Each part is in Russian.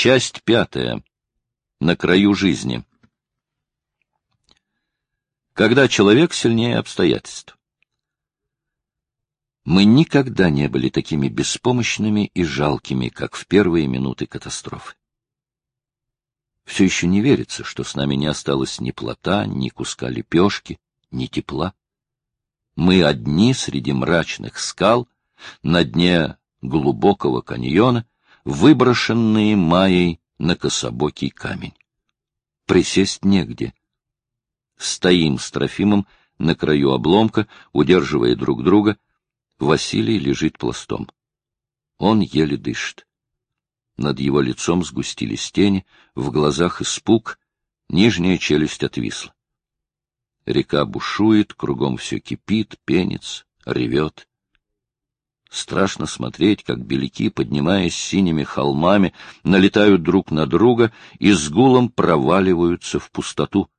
Часть пятая. На краю жизни. Когда человек сильнее обстоятельств. Мы никогда не были такими беспомощными и жалкими, как в первые минуты катастрофы. Все еще не верится, что с нами не осталось ни плота, ни куска лепешки, ни тепла. Мы одни среди мрачных скал, на дне глубокого каньона, выброшенные Майей на кособокий камень. Присесть негде. Стоим с Трофимом на краю обломка, удерживая друг друга. Василий лежит пластом. Он еле дышит. Над его лицом сгустились тени, в глазах испуг, нижняя челюсть отвисла. Река бушует, кругом все кипит, пенится, ревет. Страшно смотреть, как беляки, поднимаясь синими холмами, налетают друг на друга и с гулом проваливаются в пустоту.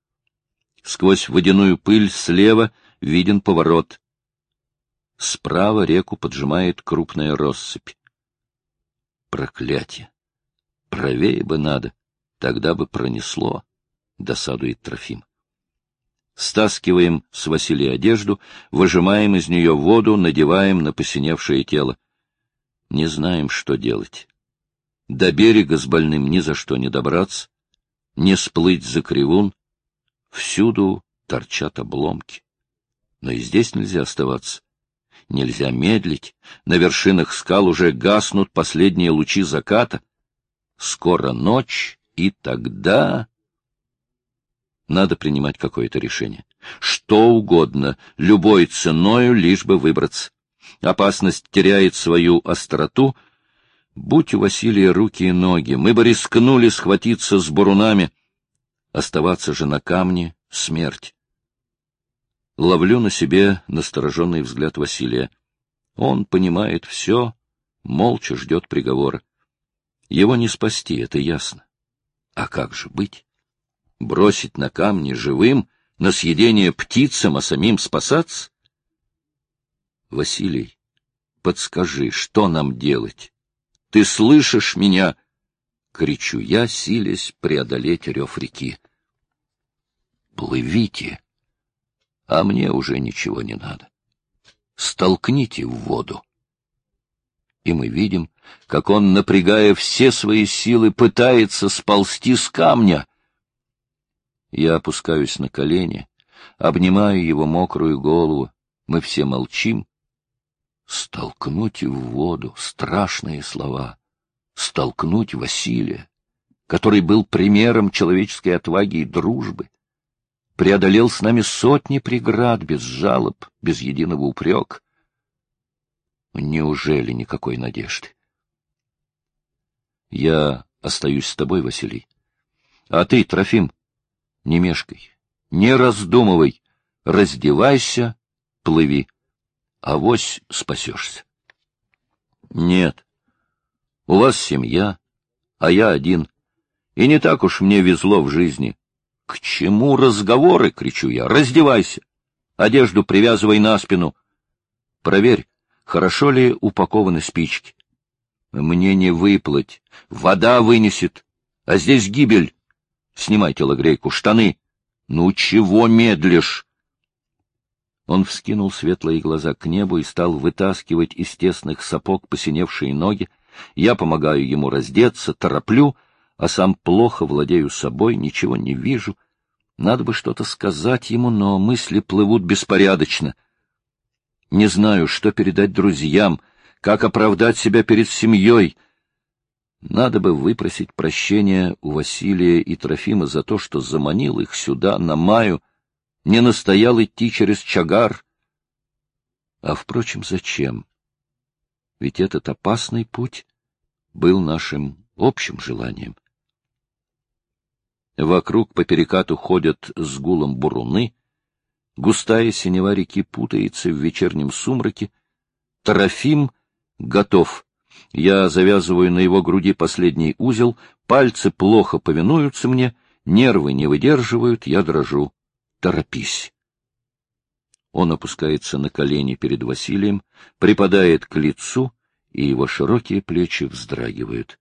Сквозь водяную пыль слева виден поворот. Справа реку поджимает крупная россыпь. Проклятие! Правее бы надо, тогда бы пронесло, — досадует Трофим стаскиваем с Василия одежду, выжимаем из нее воду, надеваем на посиневшее тело. Не знаем, что делать. До берега с больным ни за что не добраться, не сплыть за кривун. Всюду торчат обломки. Но и здесь нельзя оставаться. Нельзя медлить. На вершинах скал уже гаснут последние лучи заката. Скоро ночь, и тогда... Надо принимать какое-то решение. Что угодно, любой ценою, лишь бы выбраться. Опасность теряет свою остроту. Будь у Василия руки и ноги, мы бы рискнули схватиться с бурунами. Оставаться же на камне — смерть. Ловлю на себе настороженный взгляд Василия. Он понимает все, молча ждет приговора. Его не спасти, это ясно. А как же быть? Бросить на камни живым, на съедение птицам, а самим спасаться? Василий, подскажи, что нам делать? Ты слышишь меня? Кричу я, силясь преодолеть рев реки. Плывите, а мне уже ничего не надо. Столкните в воду. И мы видим, как он, напрягая все свои силы, пытается сползти с камня. Я опускаюсь на колени, обнимаю его мокрую голову. Мы все молчим. Столкнуть в воду — страшные слова. Столкнуть Василия, который был примером человеческой отваги и дружбы, преодолел с нами сотни преград без жалоб, без единого упрека. Неужели никакой надежды? Я остаюсь с тобой, Василий. А ты, Трофим, не мешкай, не раздумывай, раздевайся, плыви. Авось спасешься. Нет, у вас семья, а я один. И не так уж мне везло в жизни. К чему разговоры, кричу я, раздевайся. Одежду привязывай на спину. Проверь, хорошо ли упакованы спички. Мне не выплыть, вода вынесет, а здесь гибель. Снимай телогрейку, штаны. Ну чего медлишь? Он вскинул светлые глаза к небу и стал вытаскивать из тесных сапог посиневшие ноги. Я помогаю ему раздеться, тороплю, а сам плохо владею собой, ничего не вижу. Надо бы что-то сказать ему, но мысли плывут беспорядочно. Не знаю, что передать друзьям, как оправдать себя перед семьей — надо бы выпросить прощения у Василия и Трофима за то, что заманил их сюда, на Маю, не настоял идти через Чагар. А, впрочем, зачем? Ведь этот опасный путь был нашим общим желанием. Вокруг по перекату ходят с гулом буруны, густая синева реки путается в вечернем сумраке, Трофим готов — я завязываю на его груди последний узел, пальцы плохо повинуются мне, нервы не выдерживают, я дрожу. Торопись. Он опускается на колени перед Василием, припадает к лицу, и его широкие плечи вздрагивают.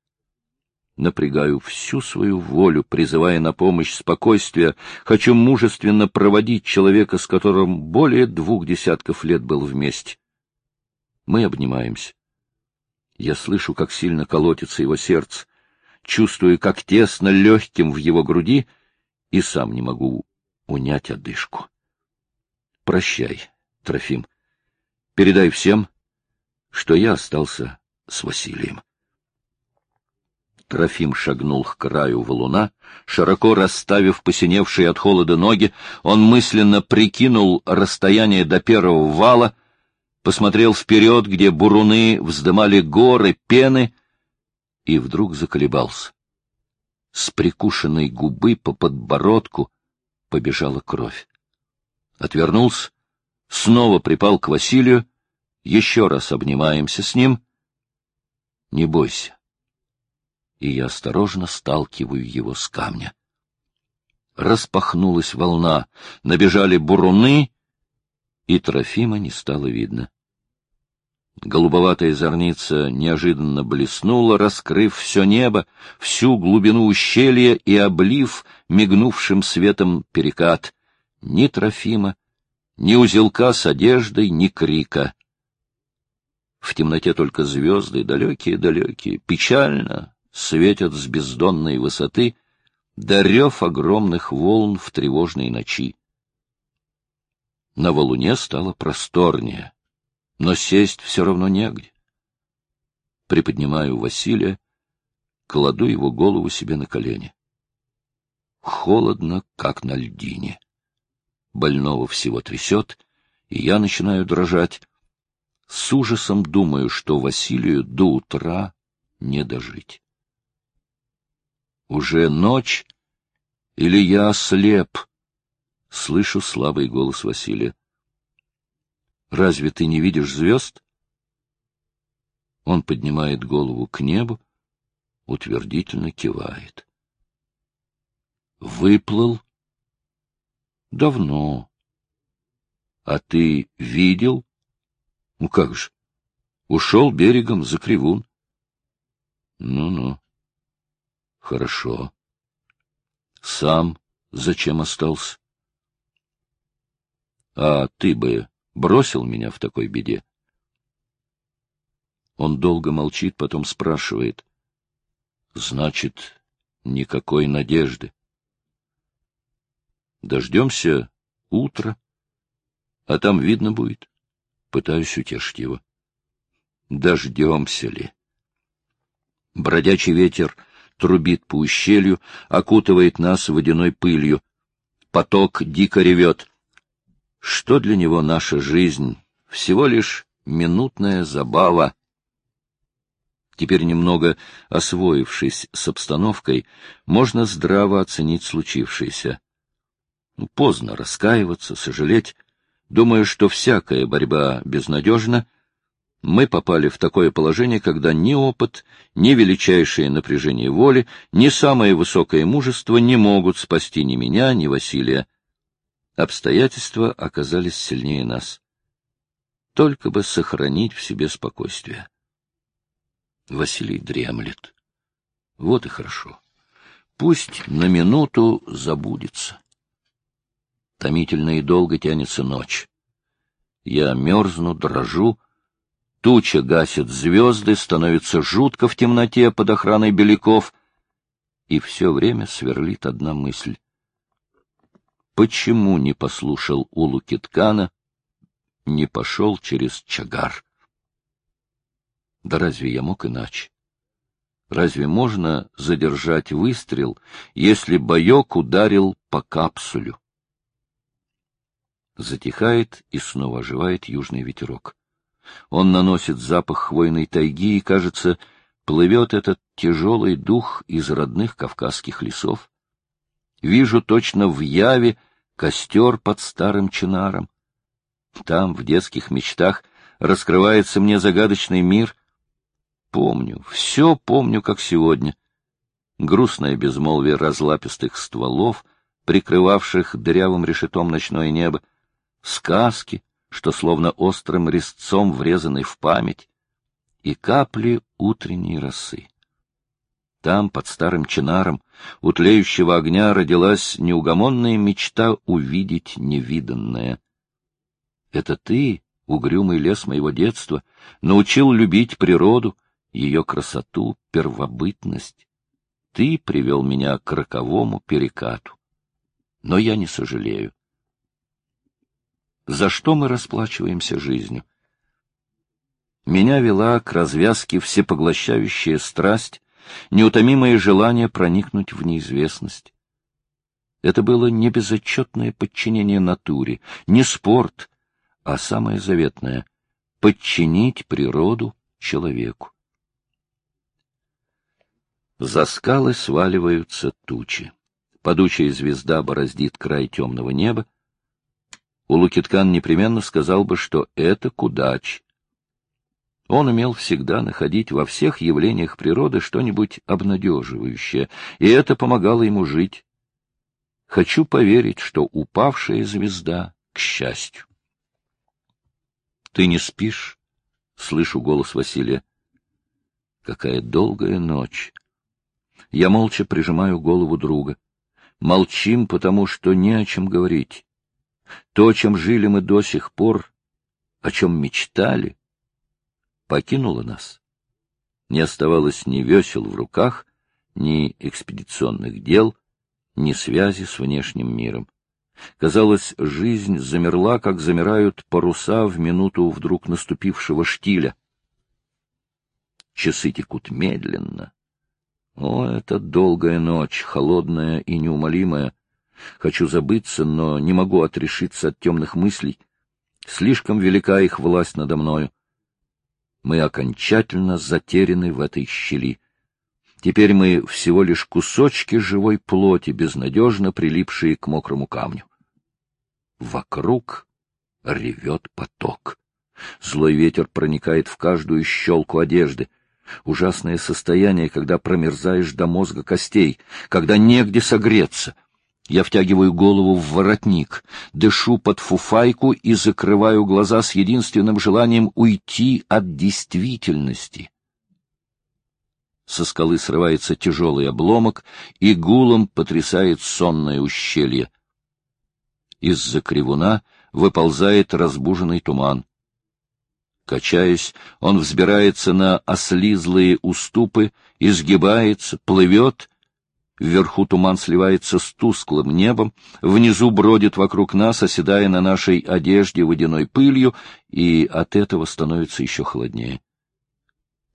Напрягаю всю свою волю, призывая на помощь спокойствие. Хочу мужественно проводить человека, с которым более двух десятков лет был вместе. Мы обнимаемся. Я слышу, как сильно колотится его сердце, чувствую, как тесно легким в его груди, и сам не могу унять одышку. Прощай, Трофим. Передай всем, что я остался с Василием. Трофим шагнул к краю валуна, широко расставив посиневшие от холода ноги, он мысленно прикинул расстояние до первого вала, посмотрел вперед, где буруны вздымали горы пены, и вдруг заколебался. С прикушенной губы по подбородку побежала кровь. Отвернулся, снова припал к Василию, еще раз обнимаемся с ним. Не бойся. И я осторожно сталкиваю его с камня. Распахнулась волна, набежали буруны, и Трофима не стало видно. Голубоватая зорница неожиданно блеснула, раскрыв все небо, всю глубину ущелья и облив мигнувшим светом перекат. Ни Трофима, ни узелка с одеждой, ни крика. В темноте только звезды, далекие-далекие, печально светят с бездонной высоты, дарев огромных волн в тревожной ночи. На валуне стало просторнее, но сесть все равно негде. Приподнимаю Василия, кладу его голову себе на колени. Холодно, как на льдине. Больного всего трясет, и я начинаю дрожать. С ужасом думаю, что Василию до утра не дожить. Уже ночь, или я ослеп? Слышу слабый голос Василия. Разве ты не видишь звезд? Он поднимает голову к небу, утвердительно кивает. Выплыл? Давно. А ты видел? Ну как же? Ушел берегом за кривун. Ну-ну. Хорошо. Сам зачем остался? А ты бы бросил меня в такой беде? Он долго молчит, потом спрашивает. Значит, никакой надежды. Дождемся утра, а там видно будет. Пытаюсь утешить его. Дождемся ли? Бродячий ветер трубит по ущелью, окутывает нас водяной пылью. Поток дико ревет. Что для него наша жизнь? Всего лишь минутная забава. Теперь, немного освоившись с обстановкой, можно здраво оценить случившееся. Ну, поздно раскаиваться, сожалеть. Думаю, что всякая борьба безнадежна. Мы попали в такое положение, когда ни опыт, ни величайшее напряжение воли, ни самое высокое мужество не могут спасти ни меня, ни Василия. Обстоятельства оказались сильнее нас. Только бы сохранить в себе спокойствие. Василий дремлет. Вот и хорошо. Пусть на минуту забудется. Томительно и долго тянется ночь. Я мерзну, дрожу. Туча гасит звезды, становится жутко в темноте под охраной беляков. И все время сверлит одна мысль. Почему не послушал Улу Киткана, не пошел через Чагар? Да разве я мог иначе? Разве можно задержать выстрел, если боек ударил по капсулю? Затихает и снова оживает южный ветерок. Он наносит запах хвойной тайги, и, кажется, плывет этот тяжелый дух из родных кавказских лесов. Вижу точно в яве костер под старым чинаром. Там, в детских мечтах, раскрывается мне загадочный мир. Помню, все помню, как сегодня. Грустное безмолвие разлапистых стволов, прикрывавших дырявым решетом ночное небо, сказки, что словно острым резцом врезаны в память, и капли утренней росы. Там, под старым чинаром, у тлеющего огня родилась неугомонная мечта увидеть невиданное. Это ты, угрюмый лес моего детства, научил любить природу, ее красоту, первобытность. Ты привел меня к роковому перекату. Но я не сожалею. За что мы расплачиваемся жизнью? Меня вела к развязке всепоглощающая страсть, неутомимое желание проникнуть в неизвестность. Это было не безотчетное подчинение натуре, не спорт, а самое заветное — подчинить природу человеку. За скалы сваливаются тучи. Падучая звезда бороздит край темного неба. У Лукиткан непременно сказал бы, что это кудач, он умел всегда находить во всех явлениях природы что-нибудь обнадеживающее, и это помогало ему жить. Хочу поверить, что упавшая звезда к счастью. — Ты не спишь? — слышу голос Василия. Какая долгая ночь! Я молча прижимаю голову друга. Молчим, потому что не о чем говорить. То, чем жили мы до сих пор, о чем мечтали, покинула нас. Не оставалось ни весел в руках, ни экспедиционных дел, ни связи с внешним миром. Казалось, жизнь замерла, как замирают паруса в минуту вдруг наступившего штиля. Часы текут медленно. О, это долгая ночь, холодная и неумолимая. Хочу забыться, но не могу отрешиться от темных мыслей. Слишком велика их власть надо мною мы окончательно затеряны в этой щели. Теперь мы всего лишь кусочки живой плоти, безнадежно прилипшие к мокрому камню. Вокруг ревет поток. Злой ветер проникает в каждую щелку одежды. Ужасное состояние, когда промерзаешь до мозга костей, когда негде согреться — я втягиваю голову в воротник, дышу под фуфайку и закрываю глаза с единственным желанием уйти от действительности. Со скалы срывается тяжелый обломок, и гулом потрясает сонное ущелье. Из-за кривуна выползает разбуженный туман. Качаясь, он взбирается на ослизлые уступы, изгибается, плывет Вверху туман сливается с тусклым небом, внизу бродит вокруг нас, оседая на нашей одежде водяной пылью, и от этого становится еще холоднее.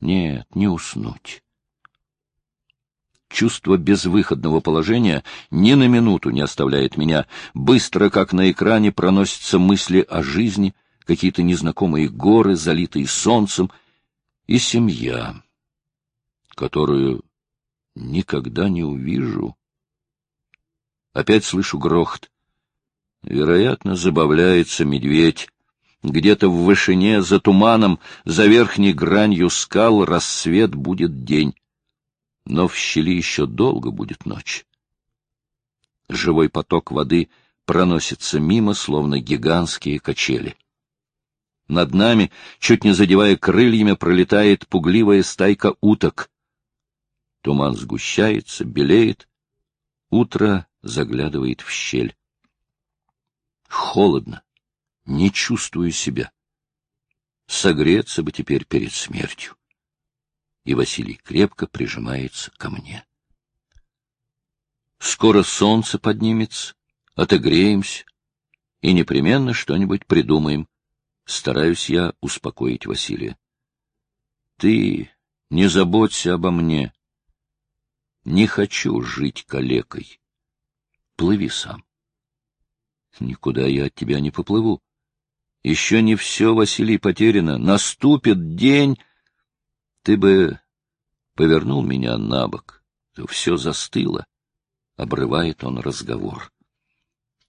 Нет, не уснуть. Чувство безвыходного положения ни на минуту не оставляет меня. Быстро, как на экране, проносятся мысли о жизни, какие-то незнакомые горы, залитые солнцем, и семья, которую никогда не увижу. Опять слышу грохот. Вероятно, забавляется медведь. Где-то в вышине, за туманом, за верхней гранью скал рассвет будет день. Но в щели еще долго будет ночь. Живой поток воды проносится мимо, словно гигантские качели. Над нами, чуть не задевая крыльями, пролетает пугливая стайка уток. Туман сгущается, белеет. Утро заглядывает в щель. Холодно. Не чувствую себя. Согреться бы теперь перед смертью. И Василий крепко прижимается ко мне. Скоро солнце поднимется, отогреемся и непременно что-нибудь придумаем. Стараюсь я успокоить Василия. Ты не заботься обо мне. Не хочу жить калекой. Плыви сам. Никуда я от тебя не поплыву. Еще не все, Василий, потеряно. Наступит день. Ты бы повернул меня на бок, все застыло. Обрывает он разговор.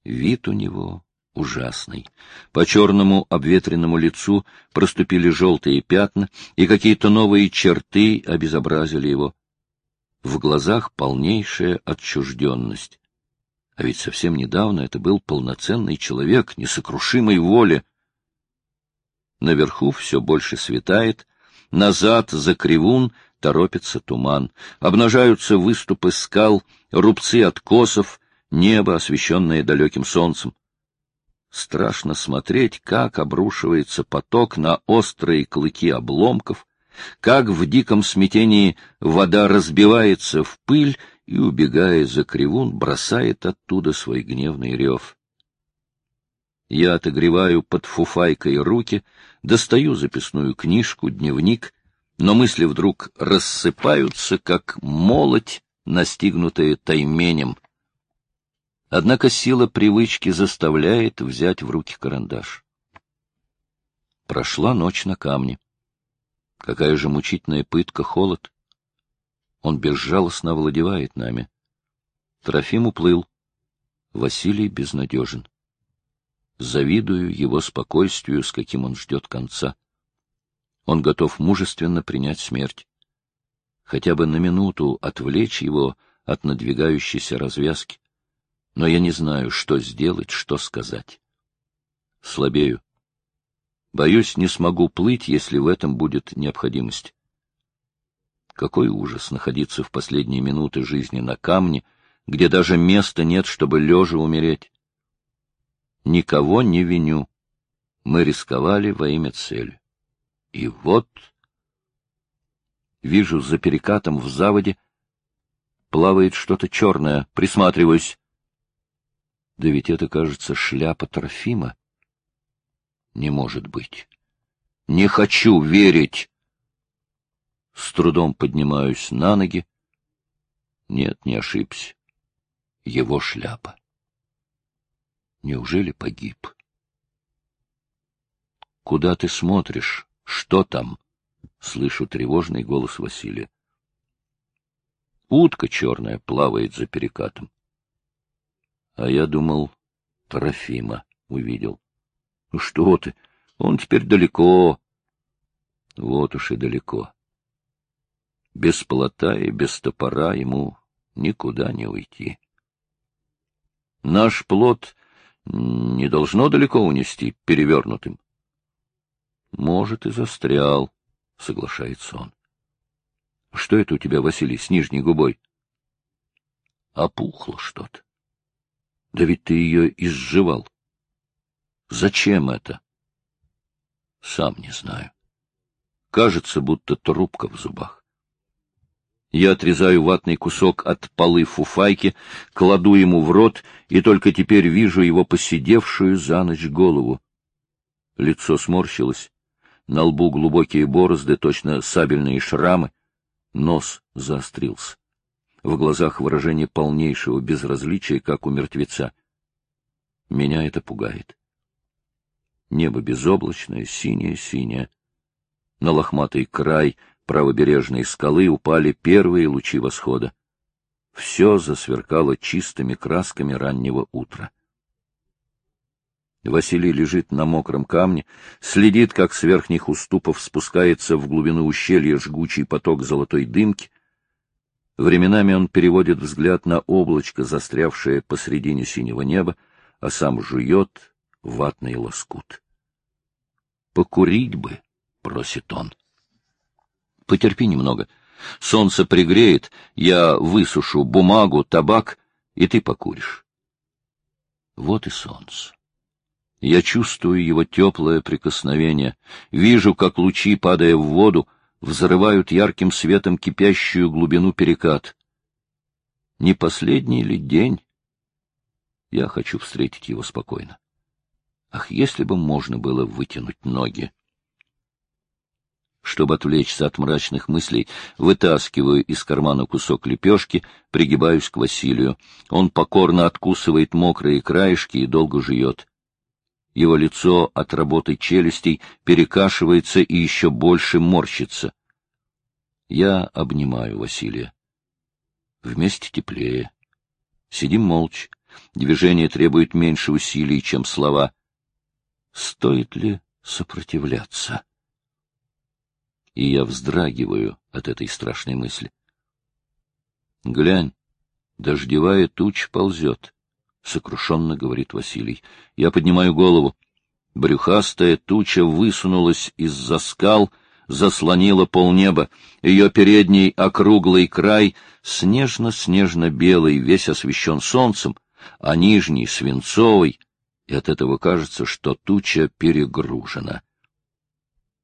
Вид у него ужасный. По черному обветренному лицу проступили желтые пятна, и какие-то новые черты обезобразили его в глазах полнейшая отчужденность. А ведь совсем недавно это был полноценный человек, несокрушимой воли. Наверху все больше светает, назад за кривун Торопится туман, обнажаются выступы скал, рубцы откосов, небо, освещенное далеким солнцем. Страшно смотреть, как обрушивается поток на острые клыки обломков, как в диком смятении вода разбивается в пыль и, убегая за кривун, бросает оттуда свой гневный рев. Я отогреваю под фуфайкой руки, достаю записную книжку, дневник, но мысли вдруг рассыпаются, как молоть, настигнутая тайменем. Однако сила привычки заставляет взять в руки карандаш. Прошла ночь на камне. Какая же мучительная пытка холод. Он безжалостно овладевает нами. Трофим уплыл. Василий безнадежен. Завидую его спокойствию, с каким он ждет конца. Он готов мужественно принять смерть. Хотя бы на минуту отвлечь его от надвигающейся развязки но я не знаю, что сделать, что сказать. Слабею. Боюсь, не смогу плыть, если в этом будет необходимость. Какой ужас находиться в последние минуты жизни на камне, где даже места нет, чтобы лежа умереть. Никого не виню. Мы рисковали во имя цели. И вот... Вижу за перекатом в заводе плавает что-то черное. Присматриваюсь. Да ведь это, кажется, шляпа Трофима. Не может быть. Не хочу верить. С трудом поднимаюсь на ноги. Нет, не ошибся. Его шляпа. Неужели погиб? Куда ты смотришь? Что там? Слышу тревожный голос Василия. Утка черная плавает за перекатом. А я думал, Трофима увидел. Ну что ты, он теперь далеко. Вот уж и далеко. Без плота и без топора ему никуда не уйти. Наш плод не должно далеко унести перевернутым. Может, и застрял, — соглашается он. — Что это у тебя, Василий, с нижней губой? Опухло что-то. Да ведь ты ее изживал. Зачем это? Сам не знаю. Кажется, будто трубка в зубах. Я отрезаю ватный кусок от полы фуфайки, кладу ему в рот, и только теперь вижу его посидевшую за ночь голову. Лицо сморщилось, на лбу глубокие борозды, точно сабельные шрамы, нос заострился в глазах выражение полнейшего безразличия, как у мертвеца. Меня это пугает. Небо безоблачное, синее-синее. На лохматый край правобережной скалы упали первые лучи восхода. Все засверкало чистыми красками раннего утра. Василий лежит на мокром камне, следит, как с верхних уступов спускается в глубину ущелья жгучий поток золотой дымки, Временами он переводит взгляд на облачко, застрявшее посредине синего неба, а сам жует ватный лоскут. «Покурить бы», — просит он. «Потерпи немного. Солнце пригреет, я высушу бумагу, табак, и ты покуришь». Вот и солнце. Я чувствую его теплое прикосновение, вижу, как лучи, падая в воду, взрывают ярким светом кипящую глубину перекат. Не последний ли день? Я хочу встретить его спокойно. Ах, если бы можно было вытянуть ноги! Чтобы отвлечься от мрачных мыслей, вытаскиваю из кармана кусок лепешки, пригибаюсь к Василию. Он покорно откусывает мокрые краешки и долго жует. Его лицо от работы челюстей перекашивается и еще больше морщится. Я обнимаю Василия. Вместе теплее. Сидим молча. Движение требует меньше усилий, чем слова. Стоит ли сопротивляться? И я вздрагиваю от этой страшной мысли. Глянь, дождевая туча ползет. — сокрушенно говорит Василий. Я поднимаю голову. Брюхастая туча высунулась из-за скал, заслонила полнеба, ее передний округлый край снежно-снежно-белый, весь освещен солнцем, а нижний — свинцовый, и от этого кажется, что туча перегружена.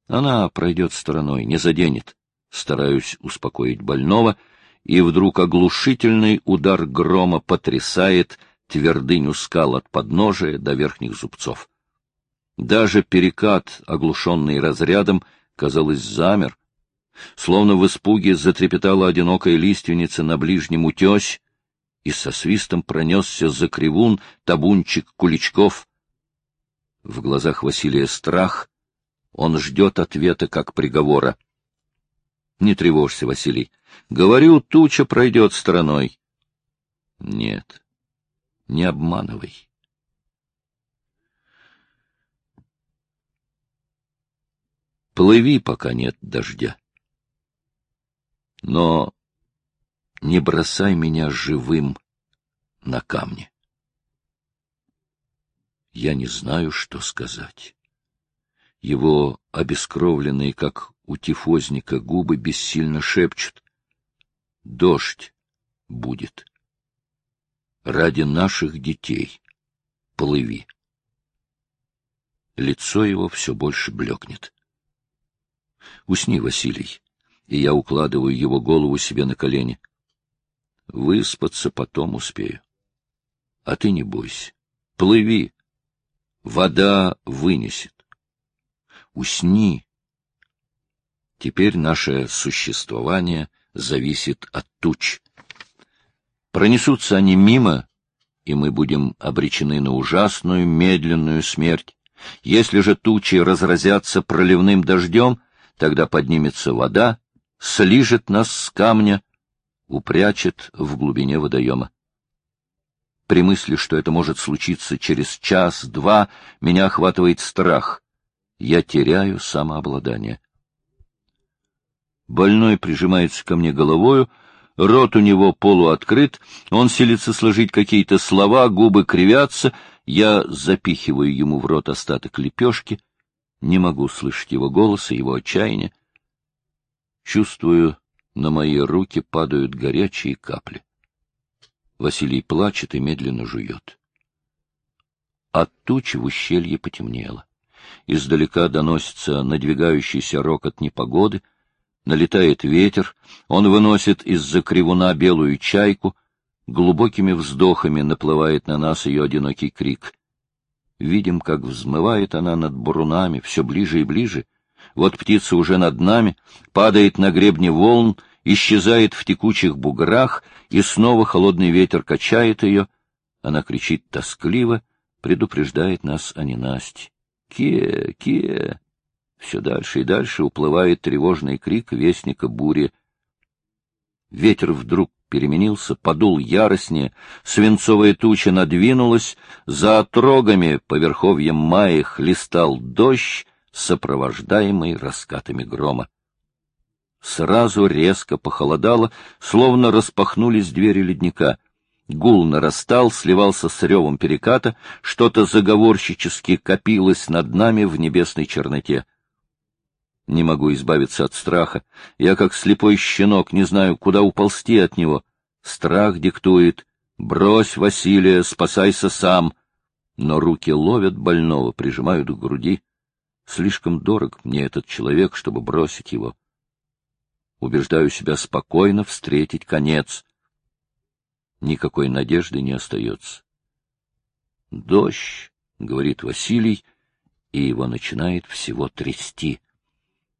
Она пройдет стороной, не заденет. Стараюсь успокоить больного, и вдруг оглушительный удар грома потрясает твердыню скал от подножия до верхних зубцов. Даже перекат, оглушенный разрядом, казалось, замер. Словно в испуге затрепетала одинокая лиственница на ближнем утесе, и со свистом пронесся за кривун табунчик куличков. В глазах Василия страх, он ждет ответа как приговора. Не тревожься, Василий. Говорю, туча пройдет стороной. Нет, не обманывай. Плыви, пока нет дождя. Но не бросай меня живым на камне. Я не знаю, что сказать. Его обескровленные, как у тифозника, губы бессильно шепчут. Дождь будет. Ради наших детей плыви. Лицо его все больше блекнет. Усни, Василий, и я укладываю его голову себе на колени. Выспаться потом успею. А ты не бойся. Плыви. Вода вынесет. Усни. Теперь наше существование зависит от туч. Пронесутся они мимо, и мы будем обречены на ужасную медленную смерть. Если же тучи разразятся проливным дождем, тогда поднимется вода, слижет нас с камня, упрячет в глубине водоема. При мысли, что это может случиться через час-два, меня охватывает страх. Я теряю самообладание. Больной прижимается ко мне головою, рот у него полуоткрыт, он силится сложить какие-то слова, губы кривятся, я запихиваю ему в рот остаток лепешки, не могу слышать его голоса, его отчаяния. Чувствую, на мои руки падают горячие капли. Василий плачет и медленно жует. От тучи в ущелье потемнело. Издалека доносится надвигающийся рокот непогоды, налетает ветер, он выносит из-за кривуна белую чайку, глубокими вздохами наплывает на нас ее одинокий крик. Видим, как взмывает она над бурунами, все ближе и ближе. Вот птица уже над нами, падает на гребне волн, исчезает в текучих буграх, и снова холодный ветер качает ее. Она кричит тоскливо, предупреждает нас о ненасти. «Ке! Ке!» Все дальше и дальше уплывает тревожный крик вестника бури. Ветер вдруг переменился, подул яростнее, свинцовая туча надвинулась, за отрогами по верховьям мая хлестал дождь, сопровождаемый раскатами грома. Сразу резко похолодало, словно распахнулись двери ледника. Гул нарастал, сливался с ревом переката, что-то заговорщически копилось над нами в небесной черноте. Не могу избавиться от страха. Я, как слепой щенок, не знаю, куда уползти от него. Страх диктует. Брось, Василия, спасайся сам. Но руки ловят больного, прижимают к груди. Слишком дорог мне этот человек, чтобы бросить его. Убеждаю себя спокойно встретить конец. Никакой надежды не остается. «Дождь», — говорит Василий, и его начинает всего трясти.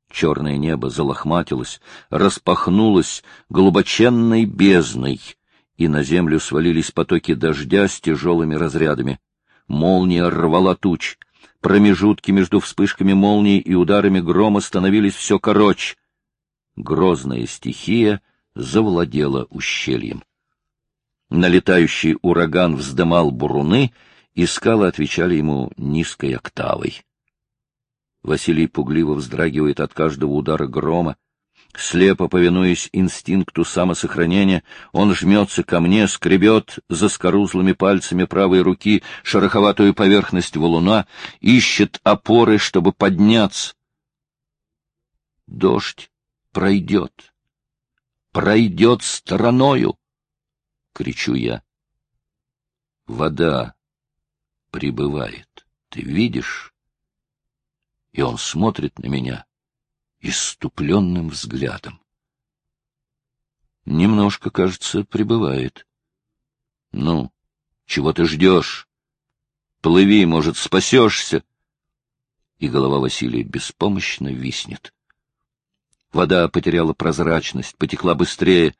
Черное небо залохматилось, распахнулось глубоченной бездной, и на землю свалились потоки дождя с тяжелыми разрядами. Молния рвала туч. Промежутки между вспышками молнии и ударами грома становились все короче. Грозная стихия завладела ущельем. Налетающий ураган вздымал буруны, и скалы отвечали ему низкой октавой. Василий пугливо вздрагивает от каждого удара грома. Слепо повинуясь инстинкту самосохранения, он жмется ко мне, скребет за скорузлыми пальцами правой руки шероховатую поверхность валуна, ищет опоры, чтобы подняться. Дождь пройдет. Пройдет стороною, — кричу я. Вода прибывает. Ты видишь? И он смотрит на меня иступленным взглядом. Немножко, кажется, прибывает. Ну, чего ты ждешь? Плыви, может, спасешься. И голова Василия беспомощно виснет. Вода потеряла прозрачность, потекла быстрее.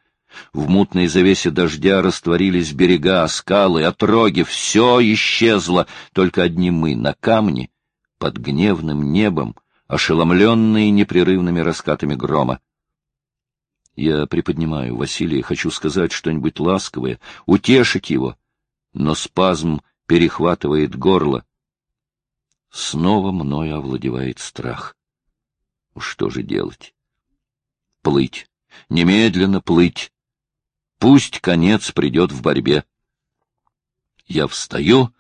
В мутной завесе дождя растворились берега, скалы, отроги, все исчезло, только одни мы на камне, под гневным небом, ошеломленные непрерывными раскатами грома. Я приподнимаю Василия, хочу сказать что-нибудь ласковое, утешить его, но спазм перехватывает горло. Снова мною овладевает страх. Что же делать? Плыть. Немедленно плыть. Пусть конец придет в борьбе. Я встаю.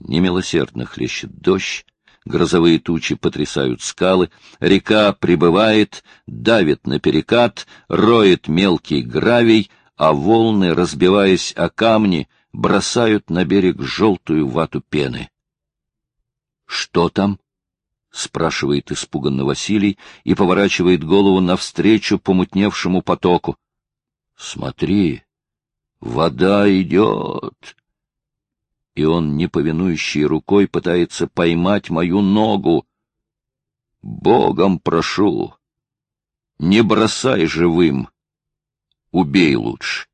Немилосердно хлещет дождь. Грозовые тучи потрясают скалы, река прибывает, давит на перекат, роет мелкий гравий, а волны, разбиваясь о камни, бросают на берег желтую вату пены. — Что там? — спрашивает испуганно Василий и поворачивает голову навстречу помутневшему потоку. — Смотри, вода идет! И он, неповинующей рукой, пытается поймать мою ногу. — Богом прошу! Не бросай живым! Убей лучше!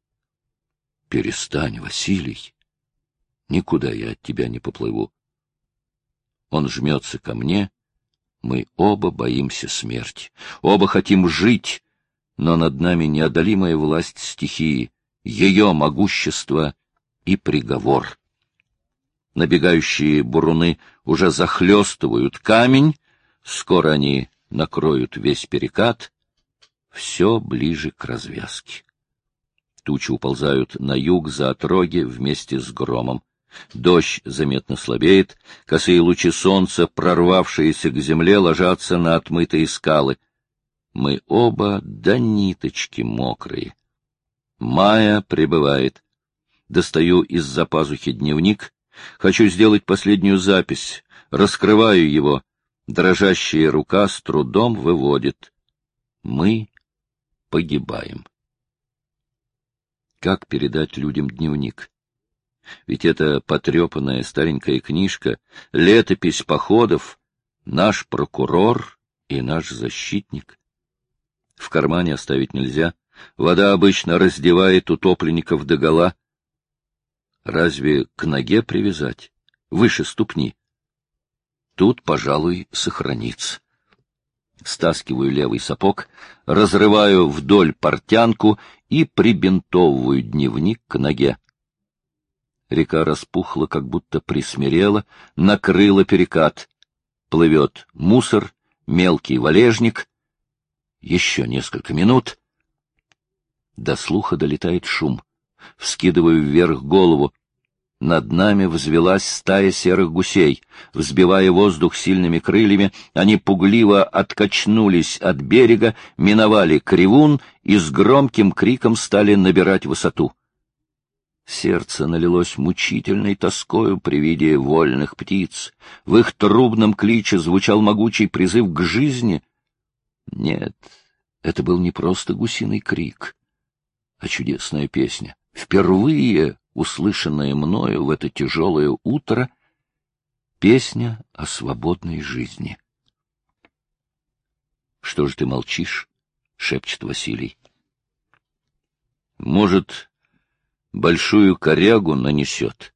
Перестань, Василий. Никуда я от тебя не поплыву. Он жмется ко мне. Мы оба боимся смерти. Оба хотим жить, но над нами неодолимая власть стихии, ее могущество и приговор. Набегающие буруны уже захлестывают камень, скоро они накроют весь перекат, все ближе к развязке. Тучи уползают на юг за отроги вместе с громом. Дождь заметно слабеет, косые лучи солнца, прорвавшиеся к земле, ложатся на отмытые скалы. Мы оба до ниточки мокрые. Майя прибывает. Достаю из-за пазухи дневник. Хочу сделать последнюю запись. Раскрываю его. Дрожащая рука с трудом выводит. Мы погибаем. Как передать людям дневник? Ведь это потрепанная старенькая книжка, летопись походов, наш прокурор и наш защитник. В кармане оставить нельзя. Вода обычно раздевает утопленников догола. Разве к ноге привязать? Выше ступни. Тут, пожалуй, сохранится стаскиваю левый сапог, разрываю вдоль портянку и прибинтовываю дневник к ноге. Река распухла, как будто присмирела, накрыла перекат. Плывет мусор, мелкий валежник. Еще несколько минут. До слуха долетает шум. Вскидываю вверх голову. Над нами взвелась стая серых гусей. Взбивая воздух сильными крыльями, они пугливо откачнулись от берега, миновали кривун и с громким криком стали набирать высоту. Сердце налилось мучительной тоскою при виде вольных птиц. В их трубном кличе звучал могучий призыв к жизни. Нет, это был не просто гусиный крик, а чудесная песня. Впервые услышанная мною в это тяжелое утро, песня о свободной жизни. — Что же ты молчишь? — шепчет Василий. — Может, большую корягу нанесет,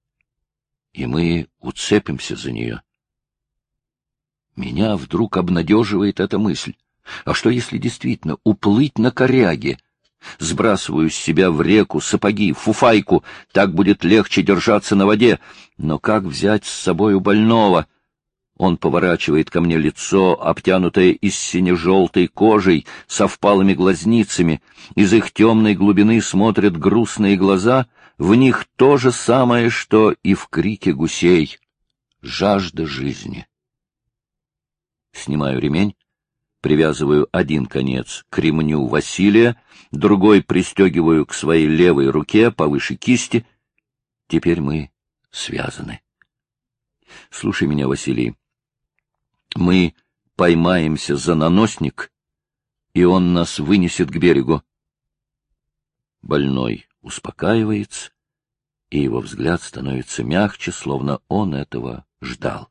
и мы уцепимся за нее. Меня вдруг обнадеживает эта мысль. А что, если действительно уплыть на коряге, Сбрасываю с себя в реку сапоги, фуфайку, так будет легче держаться на воде. Но как взять с собой у больного? Он поворачивает ко мне лицо, обтянутое из сине-желтой кожей, со впалыми глазницами. Из их темной глубины смотрят грустные глаза, в них то же самое, что и в крике гусей. Жажда жизни. Снимаю ремень, Привязываю один конец к ремню Василия, другой пристегиваю к своей левой руке повыше кисти. Теперь мы связаны. Слушай меня, Василий. Мы поймаемся за наносник, и он нас вынесет к берегу. Больной успокаивается, и его взгляд становится мягче, словно он этого ждал.